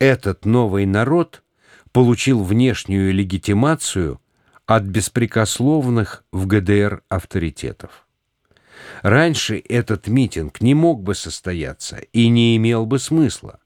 этот новый народ получил внешнюю легитимацию от беспрекословных в ГДР авторитетов. Раньше этот митинг не мог бы состояться и не имел бы смысла,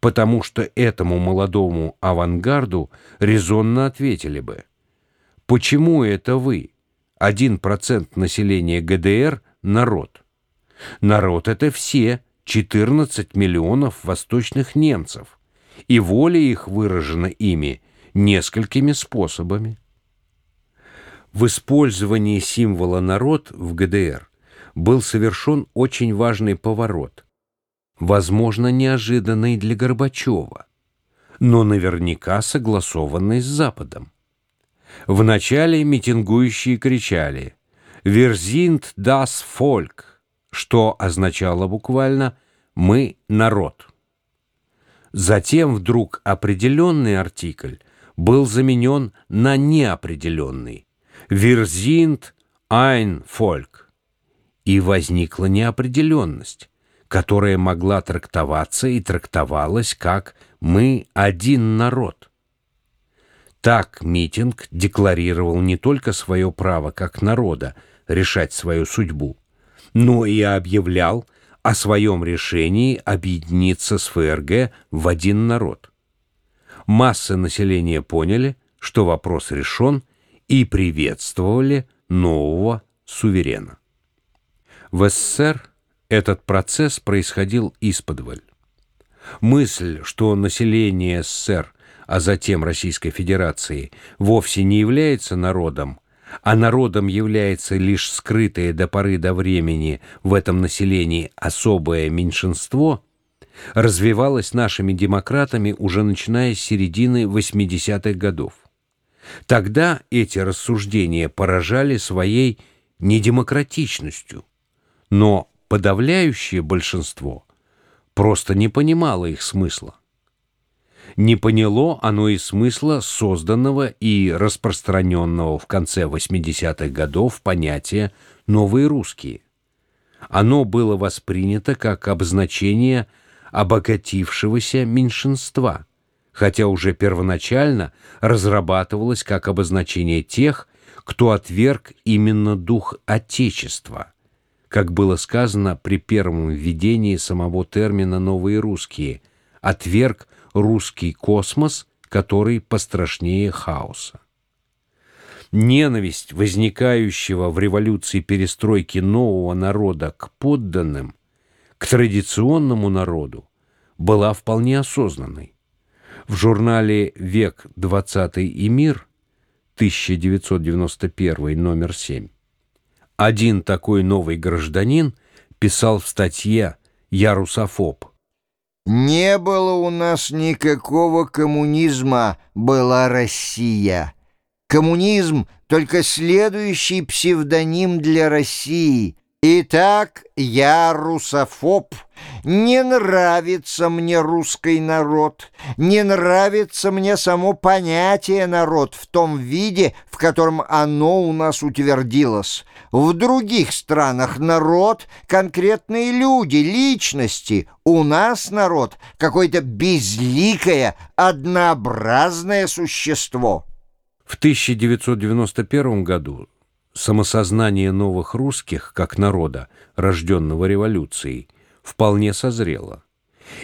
потому что этому молодому авангарду резонно ответили бы, почему это вы, один процент населения ГДР, народ? Народ — это все 14 миллионов восточных немцев, и воля их выражена ими несколькими способами. В использовании символа «народ» в ГДР был совершен очень важный поворот, возможно, неожиданный для Горбачева, но наверняка согласованный с Западом. Вначале митингующие кричали «Верзинт das Volk», что означало буквально «мы народ». Затем вдруг определенный артикль был заменен на неопределенный «Верзинт ein Volk», и возникла неопределенность, которая могла трактоваться и трактовалась как «мы один народ». Так митинг декларировал не только свое право как народа решать свою судьбу, но и объявлял о своем решении объединиться с ФРГ в один народ. Массы населения поняли, что вопрос решен, и приветствовали нового суверена. В СССР этот процесс происходил исподволь. Мысль, что население СССР а затем Российской Федерации, вовсе не является народом, а народом является лишь скрытое до поры до времени в этом населении особое меньшинство, развивалось нашими демократами уже начиная с середины 80-х годов. Тогда эти рассуждения поражали своей недемократичностью, но подавляющее большинство просто не понимало их смысла не поняло оно и смысла созданного и распространенного в конце 80-х годов понятия «новые русские». Оно было воспринято как обозначение обогатившегося меньшинства, хотя уже первоначально разрабатывалось как обозначение тех, кто отверг именно дух Отечества, как было сказано при первом введении самого термина «новые русские», отверг русский космос, который пострашнее хаоса. Ненависть возникающего в революции перестройки нового народа к подданным, к традиционному народу, была вполне осознанной. В журнале «Век XX и мир» 1991 номер 7 один такой новый гражданин писал в статье «Я русофоб», не было у нас никакого коммунизма, была Россия. Коммунизм — только следующий псевдоним для России. Итак, я русофоб. Не нравится мне русский народ, не нравится мне само понятие «народ» в том виде, в котором оно у нас утвердилось. В других странах народ — конкретные люди, личности. У нас народ — какое-то безликое, однообразное существо. В 1991 году самосознание новых русских, как народа, рожденного революцией, вполне созрело.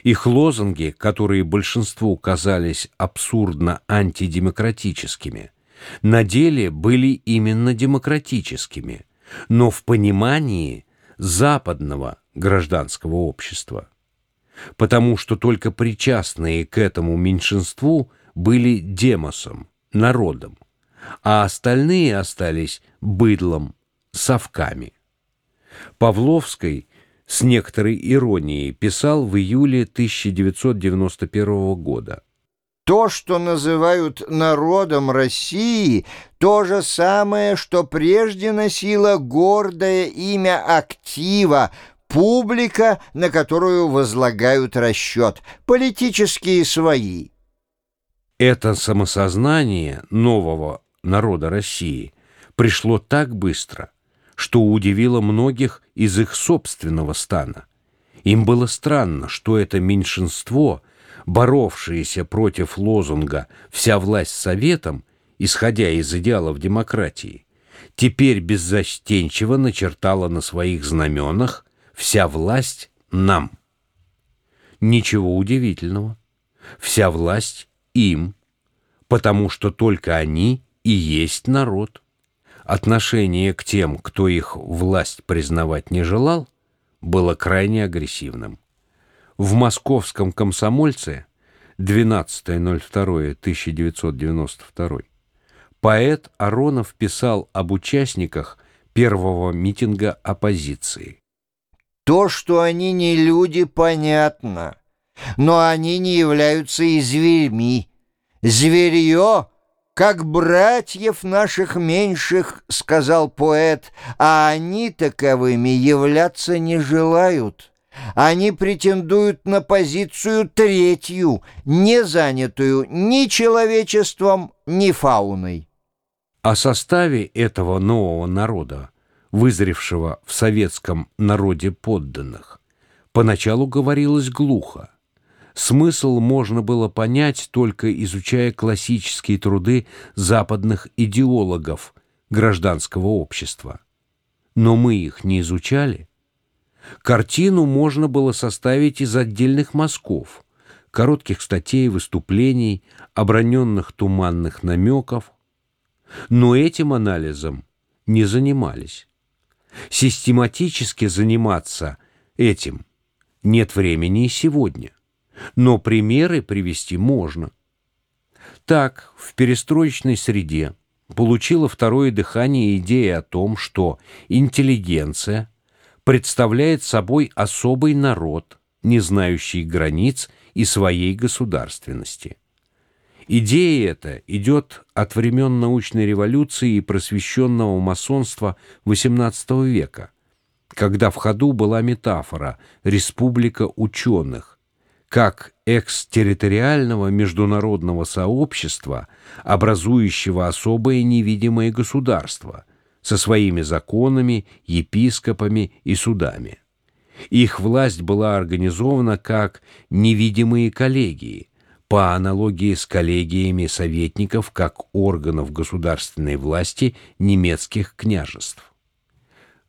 Их лозунги, которые большинству казались абсурдно антидемократическими, на деле были именно демократическими, но в понимании западного гражданского общества. Потому что только причастные к этому меньшинству были демосом, народом, а остальные остались быдлом, совками. Павловской с некоторой иронией писал в июле 1991 года. То, что называют народом России, то же самое, что прежде носило гордое имя актива, публика, на которую возлагают расчет, политические свои. Это самосознание нового народа России пришло так быстро, что удивило многих из их собственного стана. Им было странно, что это меньшинство боровшиеся против лозунга «вся власть советом», исходя из идеалов демократии, теперь беззастенчиво начертала на своих знаменах «вся власть нам». Ничего удивительного. Вся власть им, потому что только они и есть народ. Отношение к тем, кто их власть признавать не желал, было крайне агрессивным. В московском комсомольце 12.02.1992 поэт Аронов писал об участниках первого митинга оппозиции. То, что они не люди, понятно, но они не являются и зверьми. Зверье как братьев наших меньших, — сказал поэт, — а они таковыми являться не желают. Они претендуют на позицию третью, не занятую ни человечеством, ни фауной. О составе этого нового народа, вызревшего в советском народе подданных, поначалу говорилось глухо. Смысл можно было понять, только изучая классические труды западных идеологов гражданского общества. Но мы их не изучали. Картину можно было составить из отдельных мазков, коротких статей, выступлений, оброненных туманных намеков. Но этим анализом не занимались. Систематически заниматься этим нет времени и сегодня но примеры привести можно. Так, в перестроечной среде получила второе дыхание идея о том, что интеллигенция представляет собой особый народ, не знающий границ и своей государственности. Идея эта идет от времен научной революции и просвещенного масонства XVIII века, когда в ходу была метафора «республика ученых», как экстерриториального международного сообщества, образующего особое невидимое государство со своими законами, епископами и судами. Их власть была организована как невидимые коллегии, по аналогии с коллегиями советников как органов государственной власти немецких княжеств.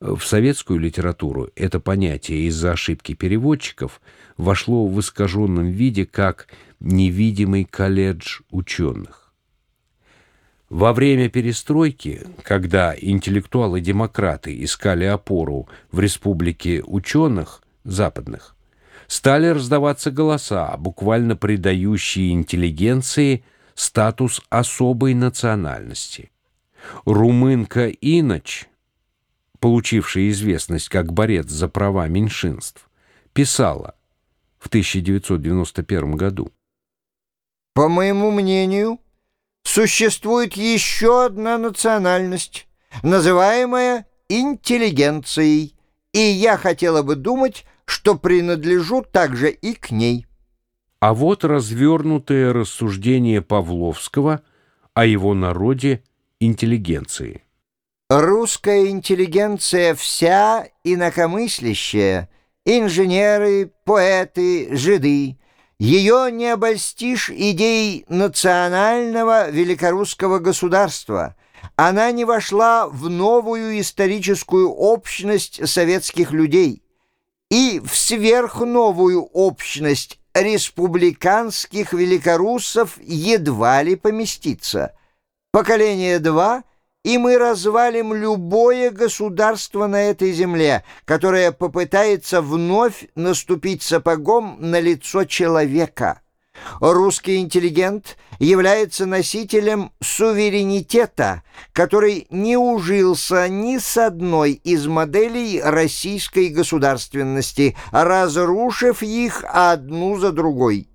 В советскую литературу это понятие из-за ошибки переводчиков вошло в искаженном виде как «невидимый колледж ученых». Во время перестройки, когда интеллектуалы-демократы искали опору в республике ученых западных, стали раздаваться голоса, буквально придающие интеллигенции статус особой национальности. Румынка Иноч – получившая известность как борец за права меньшинств, писала в 1991 году. По моему мнению, существует еще одна национальность, называемая интеллигенцией, и я хотела бы думать, что принадлежу также и к ней. А вот развернутое рассуждение Павловского о его народе интеллигенции. Русская интеллигенция вся инакомыслящая, инженеры, поэты, жиды. Ее не обольстишь идеей национального великорусского государства. Она не вошла в новую историческую общность советских людей и в сверхновую общность республиканских великоруссов едва ли поместится. Поколение два — и мы развалим любое государство на этой земле, которое попытается вновь наступить сапогом на лицо человека. Русский интеллигент является носителем суверенитета, который не ужился ни с одной из моделей российской государственности, разрушив их одну за другой.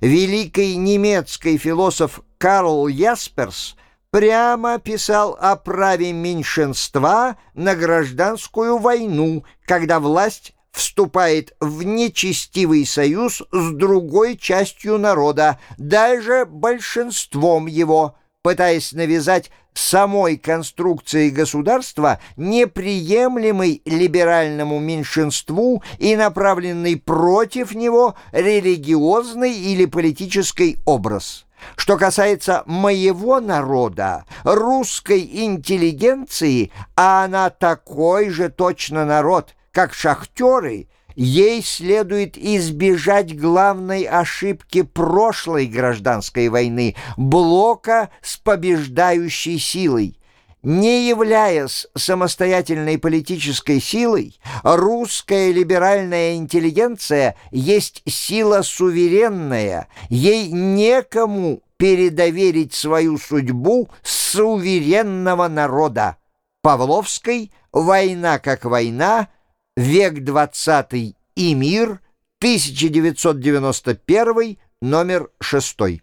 Великий немецкий философ Карл Ясперс – прямо писал о праве меньшинства на гражданскую войну, когда власть вступает в нечестивый союз с другой частью народа, даже большинством его, пытаясь навязать самой конструкции государства неприемлемый либеральному меньшинству и направленный против него религиозный или политический образ. Что касается моего народа, русской интеллигенции, а она такой же точно народ, как шахтеры, ей следует избежать главной ошибки прошлой гражданской войны, блока с побеждающей силой. Не являясь самостоятельной политической силой, русская либеральная интеллигенция есть сила суверенная, ей некому передоверить свою судьбу суверенного народа. Павловской «Война как война», век 20 и мир, 1991, номер 6.